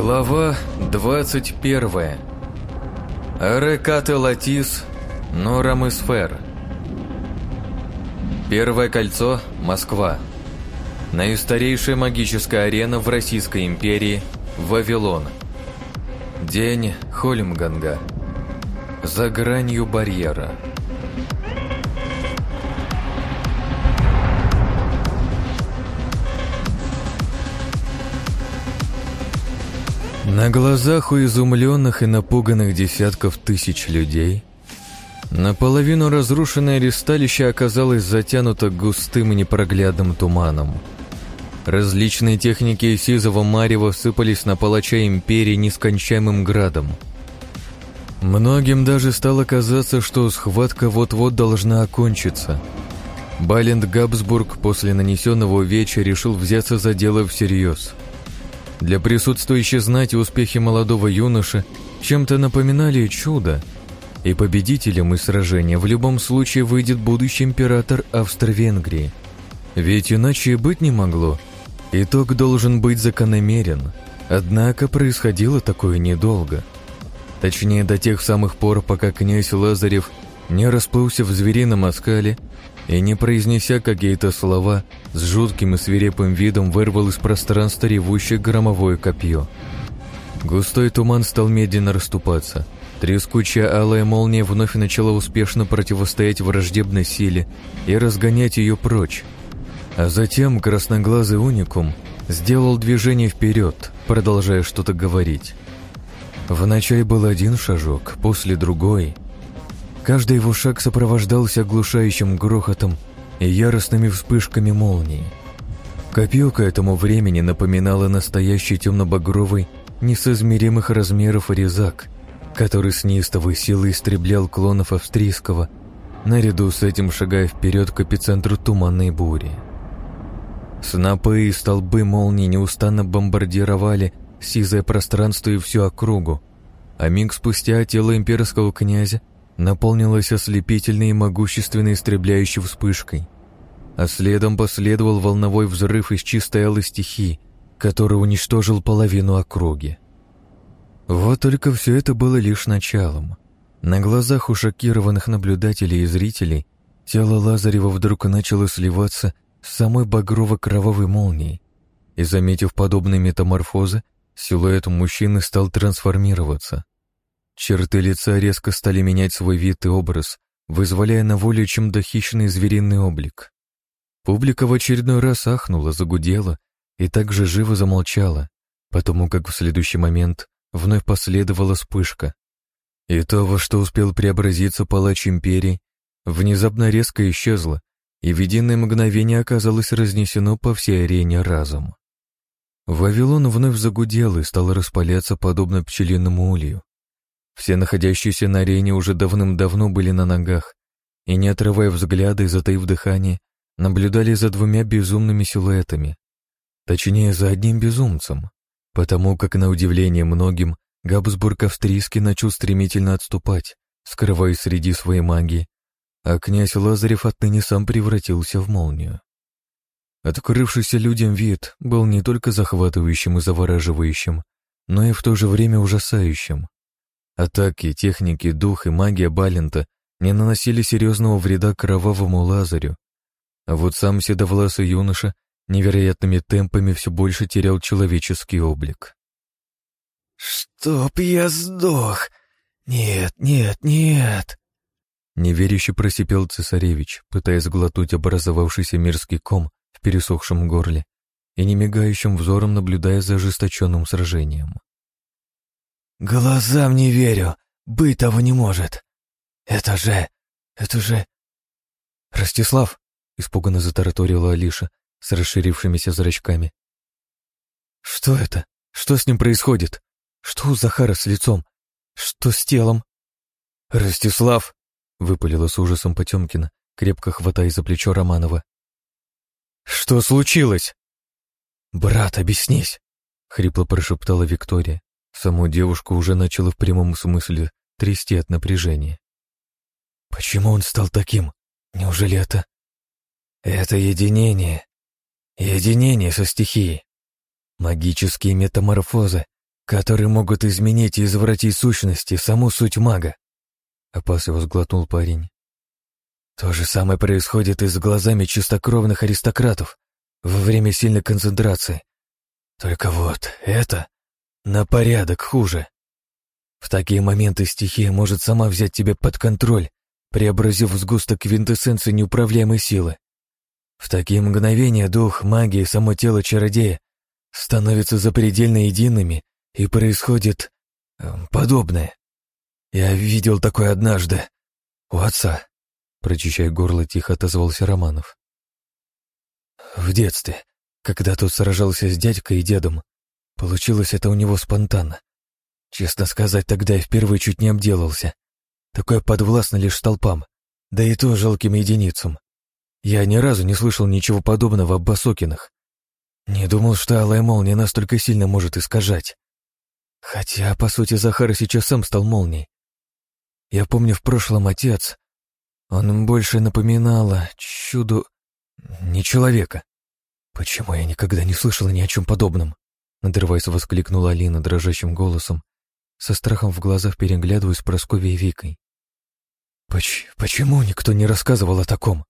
Глава 21. Арекаты Латис, Норамысфер. Первое кольцо – Москва. Наистарейшая магическая арена в Российской империи – Вавилон. День Хольмганга. За гранью барьера. На глазах у изумленных и напуганных десятков тысяч людей наполовину разрушенное ресталище оказалось затянуто густым и непроглядным туманом. Различные техники сизого марева сыпались на палача империи нескончаемым градом. Многим даже стало казаться, что схватка вот-вот должна окончиться. Балент Габсбург после нанесенного увечья решил взяться за дело всерьез – для присутствующей знати успехи молодого юноши чем-то напоминали чудо, и победителем из сражения в любом случае выйдет будущий император Австро-Венгрии. Ведь иначе быть не могло. Итог должен быть закономерен. Однако происходило такое недолго. Точнее, до тех самых пор, пока князь Лазарев не расплылся в зверином оскале и, не произнеся какие-то слова, с жутким и свирепым видом вырвал из пространства ревущее громовое копье. Густой туман стал медленно расступаться. Трескучая алая молния вновь начала успешно противостоять враждебной силе и разгонять ее прочь. А затем красноглазый уникум сделал движение вперед, продолжая что-то говорить. Вначале был один шажок, после другой — Каждый его шаг сопровождался оглушающим грохотом и яростными вспышками молнии. Копье к этому времени напоминало настоящий темно-багровый, несоизмеримых размеров резак, который с неистовой силой истреблял клонов австрийского, наряду с этим шагая вперед к эпицентру туманной бури. Снопы и столбы молнии неустанно бомбардировали сизое пространство и всю округу, а миг спустя тело имперского князя наполнилась ослепительной и могущественной истребляющей вспышкой, а следом последовал волновой взрыв из чистой алой стихии, который уничтожил половину округи. Вот только все это было лишь началом. На глазах у шокированных наблюдателей и зрителей тело Лазарева вдруг начало сливаться с самой багрово-кровавой молнией, и, заметив подобные метаморфозы, силуэт мужчины стал трансформироваться. Черты лица резко стали менять свой вид и образ, вызволяя на волю чем-то хищный звериный облик. Публика в очередной раз ахнула, загудела и также живо замолчала, потому как в следующий момент вновь последовала вспышка. И то, во что успел преобразиться палач империи, внезапно резко исчезло, и в единое мгновение оказалось разнесено по всей арене разом. Вавилон вновь загудел и стал распаляться подобно пчелиному улью. Все находящиеся на арене уже давным-давно были на ногах и, не отрывая взгляда и затаив дыхание, наблюдали за двумя безумными силуэтами. Точнее, за одним безумцем, потому как, на удивление многим, Габсбург австрийский начал стремительно отступать, скрываясь среди своей магии, а князь Лазарев отныне сам превратился в молнию. Открывшийся людям вид был не только захватывающим и завораживающим, но и в то же время ужасающим. Атаки, техники, дух и магия Балента не наносили серьезного вреда кровавому Лазарю. А вот сам седовласый юноша невероятными темпами все больше терял человеческий облик. «Чтоб я сдох! Нет, нет, нет!» Неверяще просипел цесаревич, пытаясь глотнуть образовавшийся мирский ком в пересохшем горле и немигающим взором наблюдая за ожесточенным сражением. Глазам не верю. Быть того не может. Это же... это же... Ростислав, испуганно затараторила Алиша с расширившимися зрачками. Что это? Что с ним происходит? Что у Захара с лицом? Что с телом? Ростислав, выпалила с ужасом Потемкина, крепко хватая за плечо Романова. Что случилось? Брат, объяснись, хрипло прошептала Виктория. Саму девушку уже начало в прямом смысле трясти от напряжения. Почему он стал таким? Неужели это... Это единение. Единение со стихией. Магические метаморфозы, которые могут изменить и извратить сущности саму суть мага. Опасливо сглотнул парень. То же самое происходит и с глазами чистокровных аристократов во время сильной концентрации. Только вот это на порядок хуже. В такие моменты стихия может сама взять тебя под контроль, преобразив в сгусток квинтэссенции неуправляемой силы. В такие мгновения дух, магия и само тело чародея становятся запредельно едиными, и происходит э, подобное. Я видел такое однажды у отца. Прочищая горло, тихо отозвался Романов. В детстве, когда тот сражался с дядькой и дедом, получилось это у него спонтанно. Честно сказать, тогда я впервые чуть не обделался. Такое подвластно лишь столпам, да и то жалким единицам. Я ни разу не слышал ничего подобного об Басокинах. Не думал, что алая молния настолько сильно может искажать. Хотя, по сути, Захар сейчас сам стал молнией. Я помню, в прошлом отец, он больше напоминал чуду... не человека. Почему я никогда не слышала ни о чем подобном? Надрываясь, воскликнула Алина дрожащим голосом, со страхом в глазах переглядываясь с Прасковьей и Викой. Поч «Почему никто не рассказывал о таком?»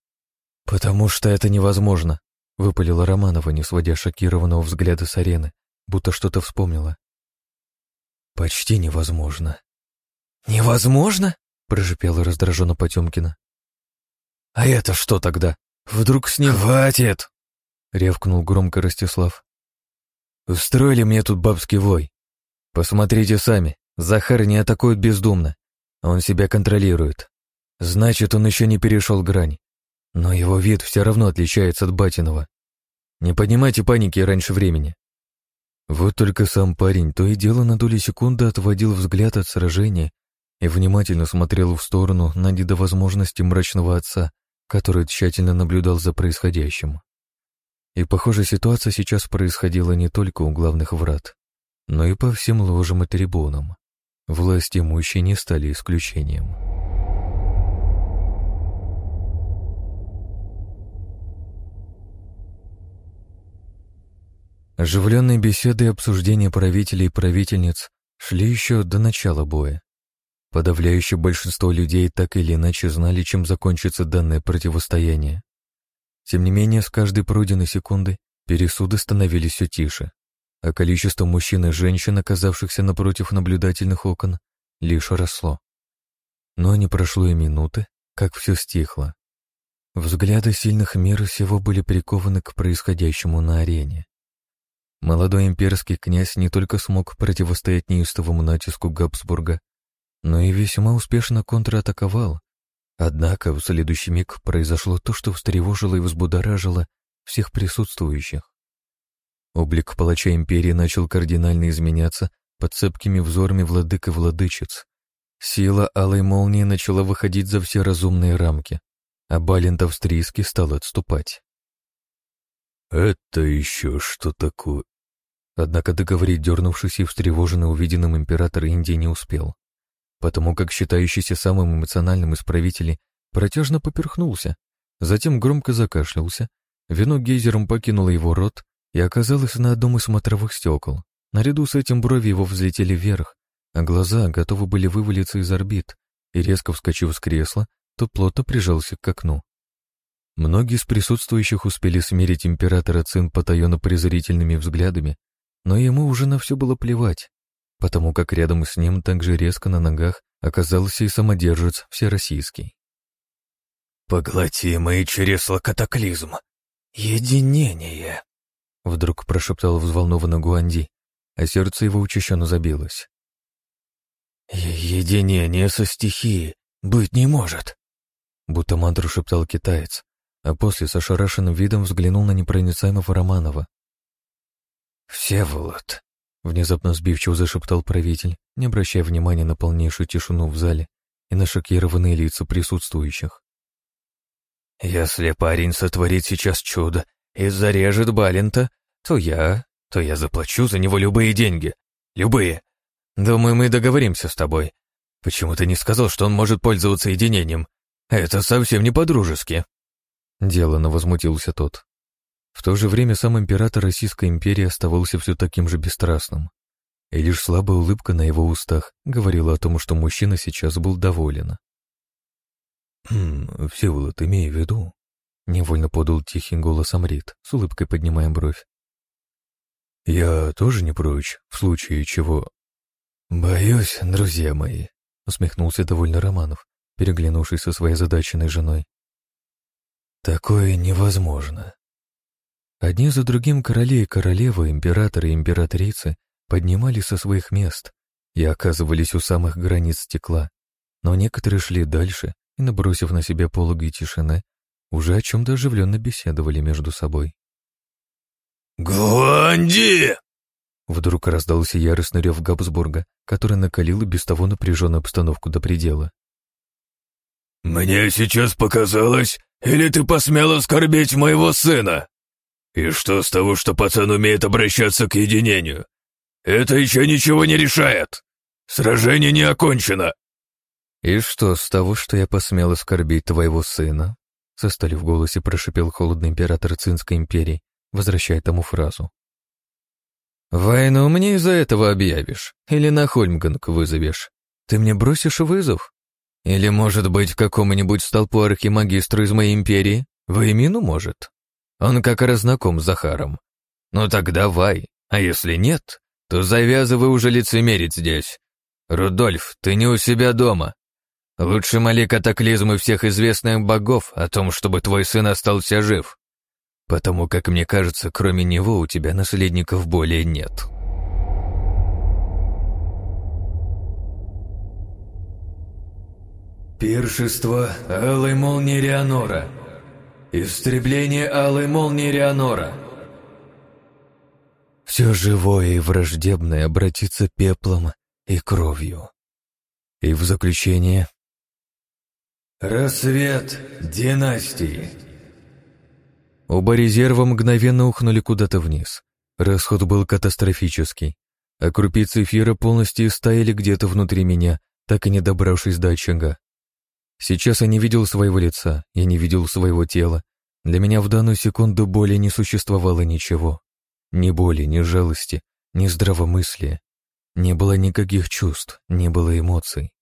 «Потому что это невозможно», — выпалила Романова, не сводя шокированного взгляда с арены, будто что-то вспомнила. «Почти невозможно». «Невозможно?» — прожипела раздраженно Потемкина. «А это что тогда? Вдруг с ним...» «Хватит!» — ревкнул громко Ростислав. «Устроили мне тут бабский вой. Посмотрите сами, Захар не атакует бездумно, он себя контролирует. Значит, он еще не перешел грань. Но его вид все равно отличается от Батинова. Не поднимайте паники раньше времени. Вот только сам парень то и дело на доли секунды отводил взгляд от сражения и внимательно смотрел в сторону на недовозможности мрачного отца, который тщательно наблюдал за происходящим. И, похоже, ситуация сейчас происходила не только у главных врат, но и по всем ложам и трибунам. Власть имущие не стали исключением. Оживленные беседы и обсуждения правителей и правительниц шли еще до начала боя. Подавляющее большинство людей так или иначе знали, чем закончится данное противостояние. Тем не менее, с каждой пройденной секундой пересуды становились все тише, а количество мужчин и женщин, оказавшихся напротив наблюдательных окон, лишь росло. Но не прошло и минуты, как все стихло. Взгляды сильных мира всего были прикованы к происходящему на арене. Молодой имперский князь не только смог противостоять неистовому натиску Габсбурга, но и весьма успешно контратаковал. Однако в следующий миг произошло то, что встревожило и взбудоражило всех присутствующих. Облик палача империи начал кардинально изменяться под цепкими взорами владык и владычиц. Сила алой молнии начала выходить за все разумные рамки, а Балент Австрийский стал отступать. «Это еще что такое?» Однако договорить дернувшись и встревоженный увиденным император Индии не успел, потому как считающийся самым эмоциональным из правителей протяжно поперхнулся, затем громко закашлялся, вино гейзером покинуло его рот и оказалось на одном из смотровых стекол. Наряду с этим брови его взлетели вверх, а глаза готовы были вывалиться из орбит, и резко вскочив с кресла, то плотно прижался к окну. Многие из присутствующих успели смерить императора Цин потаенно-презрительными взглядами, но ему уже на все было плевать, потому как рядом с ним также резко на ногах оказался и самодержец всероссийский. «Поглоти мои чресла катаклизм! Единение!» Вдруг прошептал взволнованно Гуанди, а сердце его учащенно забилось. «Единение со стихией быть не может!» Будто мантру шептал китаец, а после с ошарашенным видом взглянул на непроницаемого Романова. «Всеволод!» — внезапно сбивчиво зашептал правитель, не обращая внимания на полнейшую тишину в зале и на шокированные лица присутствующих. «Если парень сотворит сейчас чудо и зарежет Балента, то я... то я заплачу за него любые деньги. Любые. Думаю, мы договоримся с тобой. Почему ты не сказал, что он может пользоваться единением? Это совсем не по-дружески». Делано возмутился тот. В то же время сам император Российской империи оставался все таким же бесстрастным. и лишь слабая улыбка на его устах говорила о том, что мужчина сейчас был доволен. «Хм, Всеволод, имею в виду...» — невольно подал тихий голос Амрит, с улыбкой поднимая бровь. «Я тоже не прочь, в случае чего...» «Боюсь, друзья мои», — усмехнулся довольно Романов, переглянувшись со своей задаченной женой. «Такое невозможно». Одни за другим короли и королевы, императоры и императрицы поднимались со своих мест и оказывались у самых границ стекла, но некоторые шли дальше и, набросив на себя пологи тишины, уже о чем-то оживленно беседовали между собой. «Гуанди!» Вдруг раздался яростный рев Габсбурга, который накалил без того напряженную обстановку до предела. «Мне сейчас показалось, или ты посмел оскорбить моего сына? И что с того, что пацан умеет обращаться к единению? Это еще ничего не решает. Сражение не окончено». «И что с того, что я посмел оскорбить твоего сына?» Со в голосе прошипел холодный император Цинской империи, возвращая тому фразу. «Войну мне из-за этого объявишь? Или на Хольмганг вызовешь? Ты мне бросишь вызов? Или, может быть, какому-нибудь столпу архимагистру из моей империи? Воемину, может? Он как раз знаком с Захаром. Ну так давай, а если нет, то завязывай уже лицемерить здесь. Рудольф, ты не у себя дома. Лучше моли катаклизмы всех известных богов о том, чтобы твой сын остался жив. Потому как мне кажется, кроме него у тебя наследников более нет. Пиршество Алой Молнии Рианора. Истребление Алой Молнии Рианора. Все живое и враждебное обратится пеплом и кровью. И в заключение... Рассвет династии. Оба резерва мгновенно ухнули куда-то вниз. Расход был катастрофический, а крупицы эфира полностью стояли где-то внутри меня, так и не добравшись до очага. Сейчас я не видел своего лица, я не видел своего тела. Для меня в данную секунду боли не существовало ничего. Ни боли, ни жалости, ни здравомыслия. Не было никаких чувств, не было эмоций.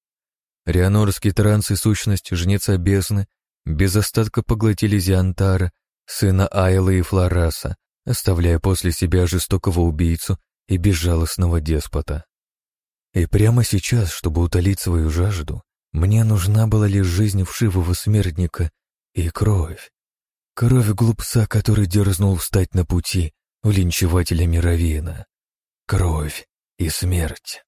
Рианорский транс и сущность жнеца бездны без остатка поглотили Зиантара, сына Айлы и Флораса, оставляя после себя жестокого убийцу и безжалостного деспота. И прямо сейчас, чтобы утолить свою жажду, мне нужна была лишь жизнь вшивого смертника и кровь. Кровь глупца, который дерзнул встать на пути у линчевателя Мировина. Кровь и смерть.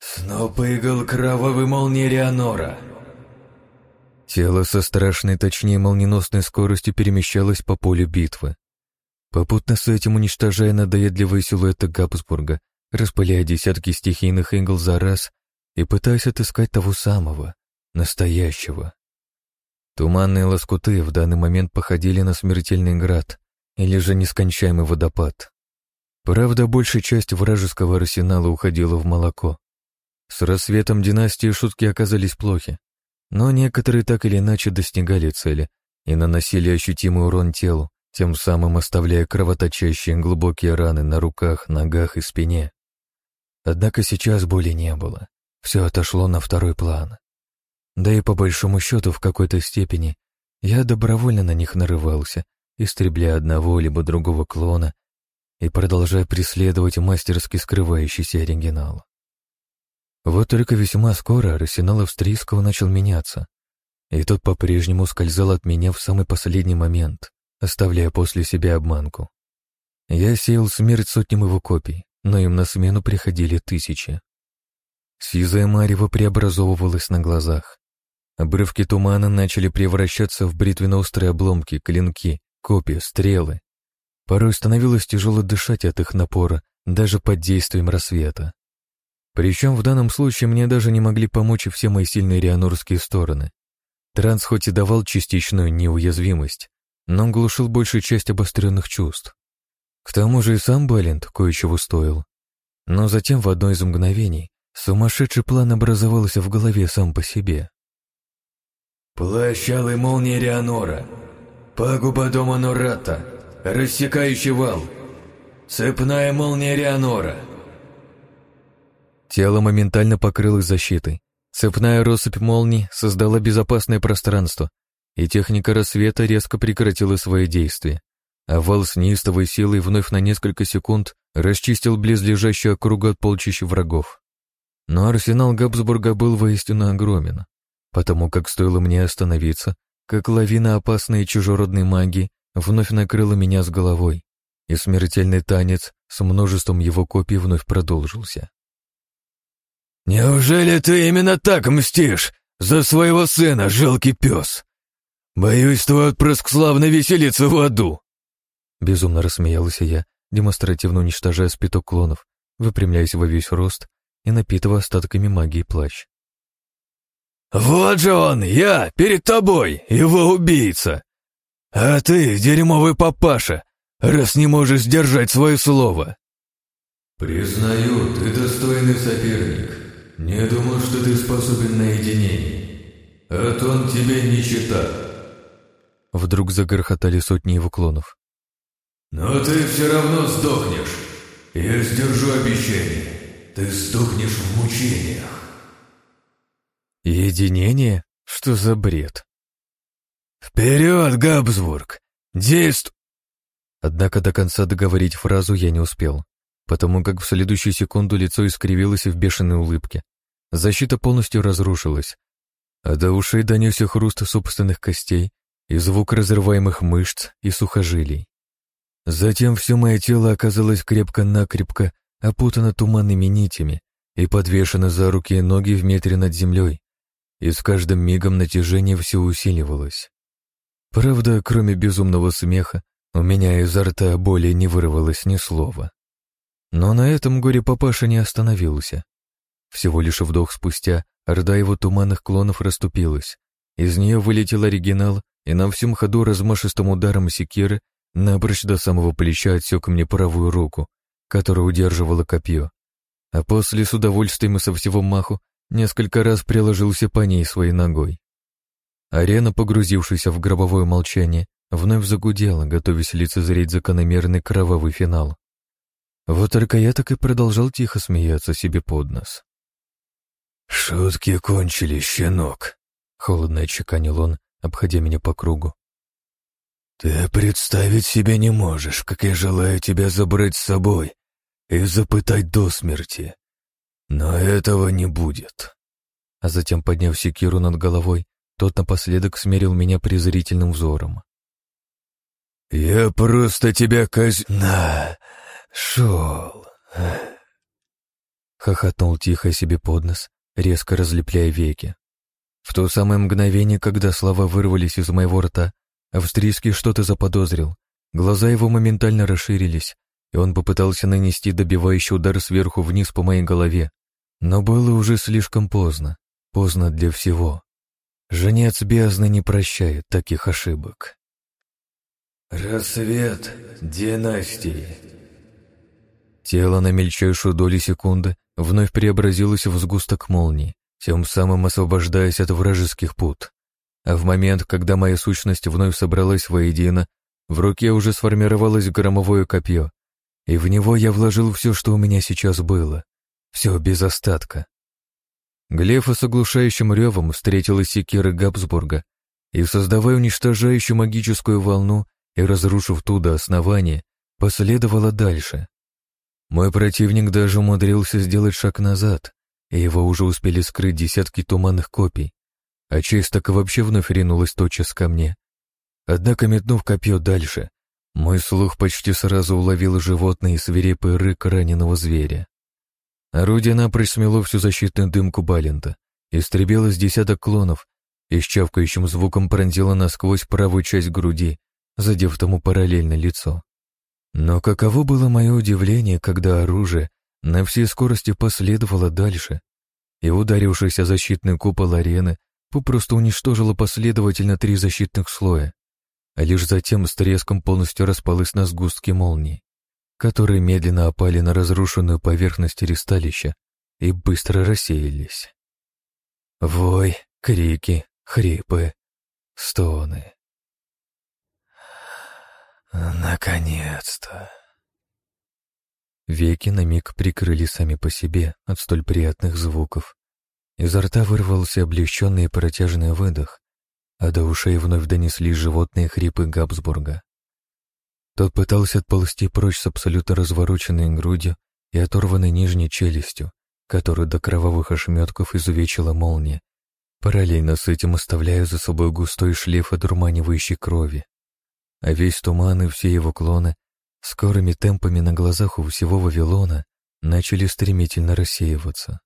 Сноп игл кровавой молнии Рианора. Тело со страшной, точнее молниеносной скоростью перемещалось по полю битвы. Попутно с этим уничтожая надоедливые силуэты Габсбурга, распыляя десятки стихийных игл за раз и пытаясь отыскать того самого, настоящего. Туманные лоскуты в данный момент походили на смертельный град или же нескончаемый водопад. Правда, большая часть вражеского арсенала уходила в молоко. С рассветом династии шутки оказались плохи, но некоторые так или иначе достигали цели и наносили ощутимый урон телу, тем самым оставляя кровоточащие глубокие раны на руках, ногах и спине. Однако сейчас боли не было, все отошло на второй план. Да и по большому счету в какой-то степени я добровольно на них нарывался, истребляя одного либо другого клона и продолжая преследовать мастерски скрывающийся оригинал. Вот только весьма скоро арсенал австрийского начал меняться, и тот по-прежнему скользал от меня в самый последний момент, оставляя после себя обманку. Я сеял смерть сотням его копий, но им на смену приходили тысячи. Сизая марево преобразовывалась на глазах. Обрывки тумана начали превращаться в бритвенно-острые обломки, клинки, копья, стрелы. Порой становилось тяжело дышать от их напора, даже под действием рассвета. Причем в данном случае мне даже не могли помочь все мои сильные рианурские стороны. Транс хоть и давал частичную неуязвимость, но глушил большую часть обостренных чувств. К тому же и сам Балент кое-чего стоил. Но затем в одно из мгновений сумасшедший план образовался в голове сам по себе. Плащ алой молнии Рианора, пагуба дома Нурата, рассекающий вал, цепная молния Рианора — Тело моментально покрылось защитой. Цепная россыпь молний создала безопасное пространство, и техника рассвета резко прекратила свои действия. А вал с неистовой силой вновь на несколько секунд расчистил близлежащую округу от полчища врагов. Но арсенал Габсбурга был воистину огромен, потому как стоило мне остановиться, как лавина опасной чужеродной магии вновь накрыла меня с головой, и смертельный танец с множеством его копий вновь продолжился. «Неужели ты именно так мстишь за своего сына, жалкий пес? Боюсь, твой отпрыск славно веселится в аду!» Безумно рассмеялся я, демонстративно уничтожая спиток клонов, выпрямляясь во весь рост и напитывая остатками магии плащ. «Вот же он, я, перед тобой, его убийца! А ты, дерьмовый папаша, раз не можешь сдержать свое слово!» «Признаю, ты достойный соперник», «Не думал, что ты способен на единение. А то он тебе не чита». Вдруг загорхотали сотни его клонов. «Но ты все равно сдохнешь. Я сдержу обещание. Ты сдохнешь в мучениях». «Единение? Что за бред?» «Вперед, Габсбург! Действ...» Однако до конца договорить фразу я не успел потому как в следующую секунду лицо искривилось в бешеной улыбке. Защита полностью разрушилась, а до ушей донесся хруст собственных костей и звук разрываемых мышц и сухожилий. Затем все мое тело оказалось крепко-накрепко опутано туманными нитями и подвешено за руки и ноги в метре над землей, и с каждым мигом натяжение все усиливалось. Правда, кроме безумного смеха, у меня изо рта более не вырвалось ни слова. Но на этом горе-папаша не остановился. Всего лишь вдох спустя орда его туманных клонов расступилась. Из нее вылетел оригинал и на всем ходу размашистым ударом секиры напрочь до самого плеча отсек мне правую руку, которая удерживала копье. А после с удовольствием и со всего маху несколько раз приложился по ней своей ногой. Арена, погрузившаяся в гробовое молчание, вновь загудела, готовясь лицезреть закономерный кровавый финал. Вот только я так и продолжал тихо смеяться себе под нос. «Шутки кончились, щенок», — холодно отчеканил он, обходя меня по кругу. «Ты представить себе не можешь, как я желаю тебя забрать с собой и запытать до смерти. Но этого не будет». А затем, подняв секиру над головой, тот напоследок смерил меня презрительным взором. «Я просто тебя казна «Шел!» Хохотнул тихо себе под нос, резко разлепляя веки. В то самое мгновение, когда слова вырвались из моего рта, австрийский что-то заподозрил. Глаза его моментально расширились, и он попытался нанести добивающий удар сверху вниз по моей голове. Но было уже слишком поздно. Поздно для всего. Женец бездны не прощает таких ошибок. «Рассвет династии», Тело на мельчайшую долю секунды вновь преобразилось в сгусток молнии, тем самым освобождаясь от вражеских пут. А в момент, когда моя сущность вновь собралась воедино, в руке уже сформировалось громовое копье, и в него я вложил все, что у меня сейчас было. Все без остатка. Глефа с оглушающим ревом встретила секиры Габсбурга и, создавая уничтожающую магическую волну и разрушив ту до основания, последовала дальше. Мой противник даже умудрился сделать шаг назад, и его уже успели скрыть десятки туманных копий, а честь так и вообще вновь ринулась тотчас ко мне. Однако, метнув копье дальше, мой слух почти сразу уловил животный и свирепый рык раненого зверя. Орудие напрочь смело всю защитную дымку Балента, истребило с десяток клонов и с чавкающим звуком пронзило насквозь правую часть груди, задев тому параллельно лицо. Но каково было мое удивление, когда оружие на всей скорости последовало дальше, и, ударившись о защитный купол арены, попросту уничтожило последовательно три защитных слоя, а лишь затем с треском полностью распалось на сгустки молнии, которые медленно опали на разрушенную поверхность ристалища и быстро рассеялись. Вой, крики, хрипы, стоны. Наконец-то. Веки на миг прикрыли сами по себе от столь приятных звуков. Изо рта вырвался облегченный и протяжный выдох, а до ушей вновь донеслись животные хрипы Габсбурга. Тот пытался отползти прочь с абсолютно развороченной грудью и оторванной нижней челюстью, которую до кровавых ошметков изувечила молния, параллельно с этим оставляя за собой густой шлейф одурманивающей крови. А весь туман и все его клоны скорыми темпами на глазах у всего Вавилона начали стремительно рассеиваться.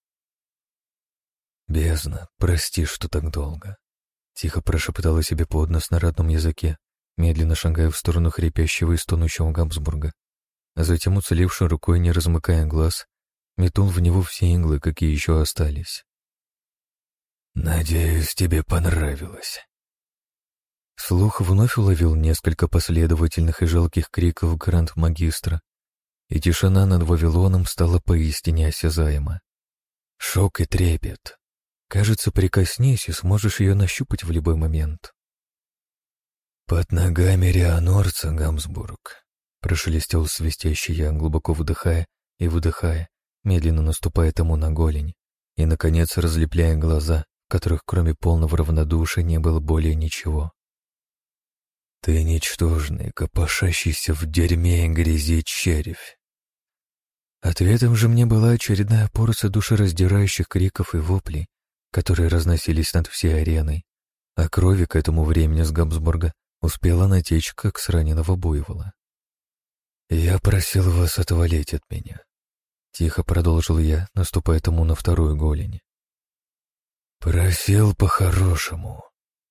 «Бездна, прости, что так долго», — тихо прошептала себе под нос на родном языке, медленно шагая в сторону хрипящего и стонущего Габсбурга, а затем уцелевшей рукой, не размыкая глаз, метнул в него все иглы, какие еще остались. «Надеюсь, тебе понравилось». Слух вновь уловил несколько последовательных и жалких криков Гранд-магистра, и тишина над Вавилоном стала поистине осязаема. Шок и трепет. Кажется, прикоснись и сможешь ее нащупать в любой момент. «Под ногами Рианорца, Гамсбург», — прошелестел свистящий я, глубоко вдыхая и выдыхая, медленно наступая тому на голень и, наконец, разлепляя глаза, в которых кроме полного равнодушия не было более ничего. «Ты ничтожный, копошащийся в дерьме и грязи червь». Ответом же мне была очередная порция душераздирающих криков и воплей, которые разносились над всей ареной, а крови к этому времени с Габсбурга успела натечь, как с раненого буйвола. «Я просил вас отвалить от меня», — тихо продолжил я, наступая тому на вторую голень. «Просил по-хорошему».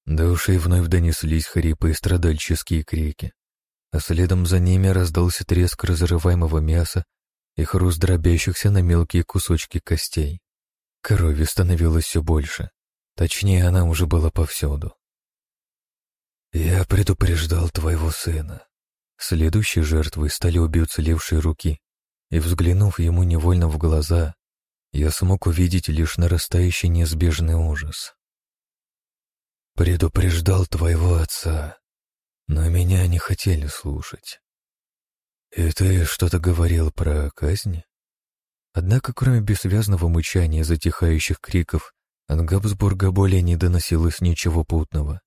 До ушей вновь донеслись хрипы и страдальческие крики, а следом за ними раздался треск разрываемого мяса и хруст дробящихся на мелкие кусочки костей. Крови становилось все больше. Точнее, она уже была повсюду. «Я предупреждал твоего сына». Следующей жертвой стали обе уцелевшие руки, и, взглянув ему невольно в глаза, я смог увидеть лишь нарастающий неизбежный ужас. «Предупреждал твоего отца, но меня не хотели слушать. И ты что-то говорил про казнь?» Однако, кроме бессвязного мычания и затихающих криков, от Габсбурга более не доносилось ничего путного.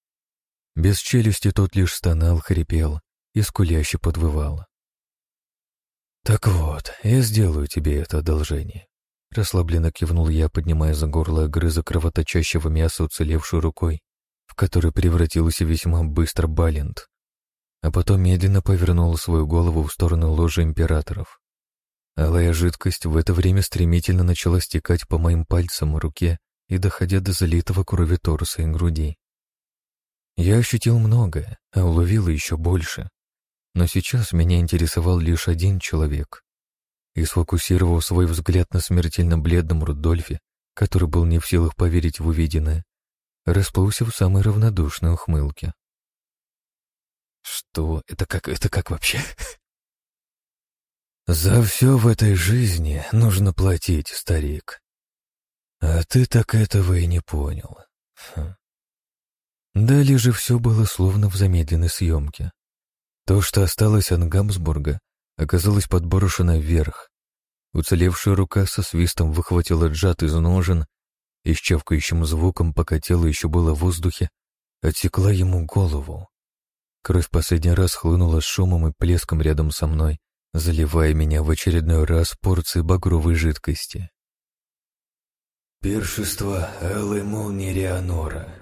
Без челюсти тот лишь стонал, хрипел и скуляще подвывал. «Так вот, я сделаю тебе это одолжение», — расслабленно кивнул я, поднимая за горло грыза кровоточащего мяса уцелевшей рукой, в которой превратился весьма быстро Балент, а потом медленно повернул свою голову в сторону ложи императоров. Алая жидкость в это время стремительно начала стекать по моим пальцам, руке и доходя до залитого крови торса и груди. Я ощутил многое, а уловил еще больше. Но сейчас меня интересовал лишь один человек. И сфокусировав свой взгляд на смертельно бледном Рудольфе, который был не в силах поверить в увиденное, расплылся в самой равнодушной ухмылке. «Что? Это как, это как вообще?» «За все в этой жизни нужно платить, старик. А ты так этого и не понял. Хм. Далее же все было словно в замедленной съемке. То, что осталось от Гамсбурга, оказалось подброшено вверх. Уцелевшая рука со свистом выхватила джат из ножен и с чавкающим звуком, пока тело еще было в воздухе, отсекла ему голову. Кровь последний раз хлынула с шумом и плеском рядом со мной, заливая меня в очередной раз порцией багровой жидкости. «Пиршество Эллы Молнии Реанора»,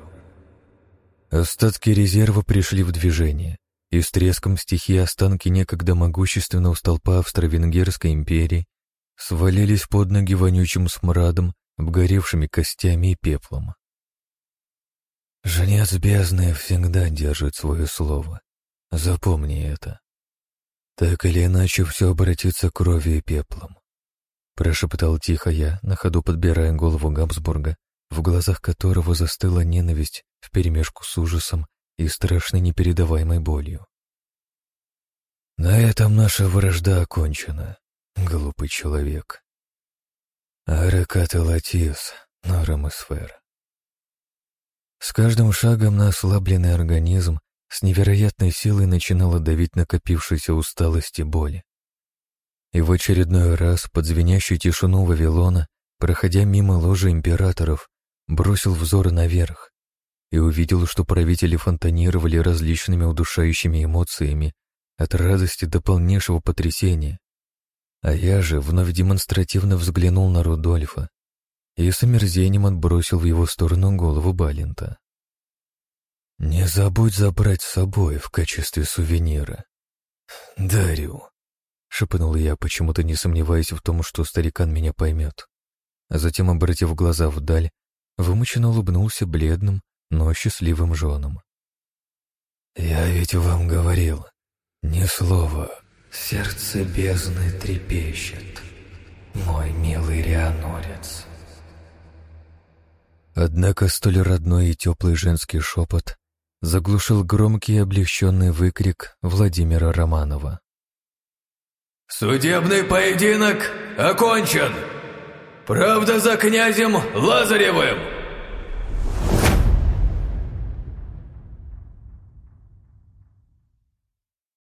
Остатки резерва пришли в движение, и с треском стихии останки некогда могущественного столпа Австро-Венгерской империи свалились под ноги вонючим смрадом, обгоревшими костями и пеплом. Жнец бездны всегда держит свое слово. Запомни это. Так или иначе все обратится кровью и пеплом. Прошептал тихо я, на ходу подбирая голову Габсбурга, в глазах которого застыла ненависть вперемешку с ужасом и страшной непередаваемой болью. На этом наша вражда окончена, глупый человек. Араката Латис, Норамосфера. С каждым шагом на ослабленный организм с невероятной силой начинала давить накопившаяся усталость и боли. и в очередной раз под звенящую тишину Вавилона, проходя мимо ложи императоров, бросил взор наверх и увидел, что правители фонтанировали различными удушающими эмоциями от радости до полнейшего потрясения. А я же вновь демонстративно взглянул на Рудольфа и с омерзением отбросил в его сторону голову Балента. «Не забудь забрать с собой в качестве сувенира. Дарю», — шепнул я, почему-то не сомневаясь в том, что старикан меня поймет. А затем, обратив глаза вдаль, вымученно улыбнулся бледным, но счастливым женам. «Я ведь вам говорил, ни слова. Сердце бездны трепещет, мой милый Рианорец». Однако столь родной и теплый женский шепот заглушил громкий облегченный выкрик Владимира Романова. «Судебный поединок окончен! Правда за князем Лазаревым!»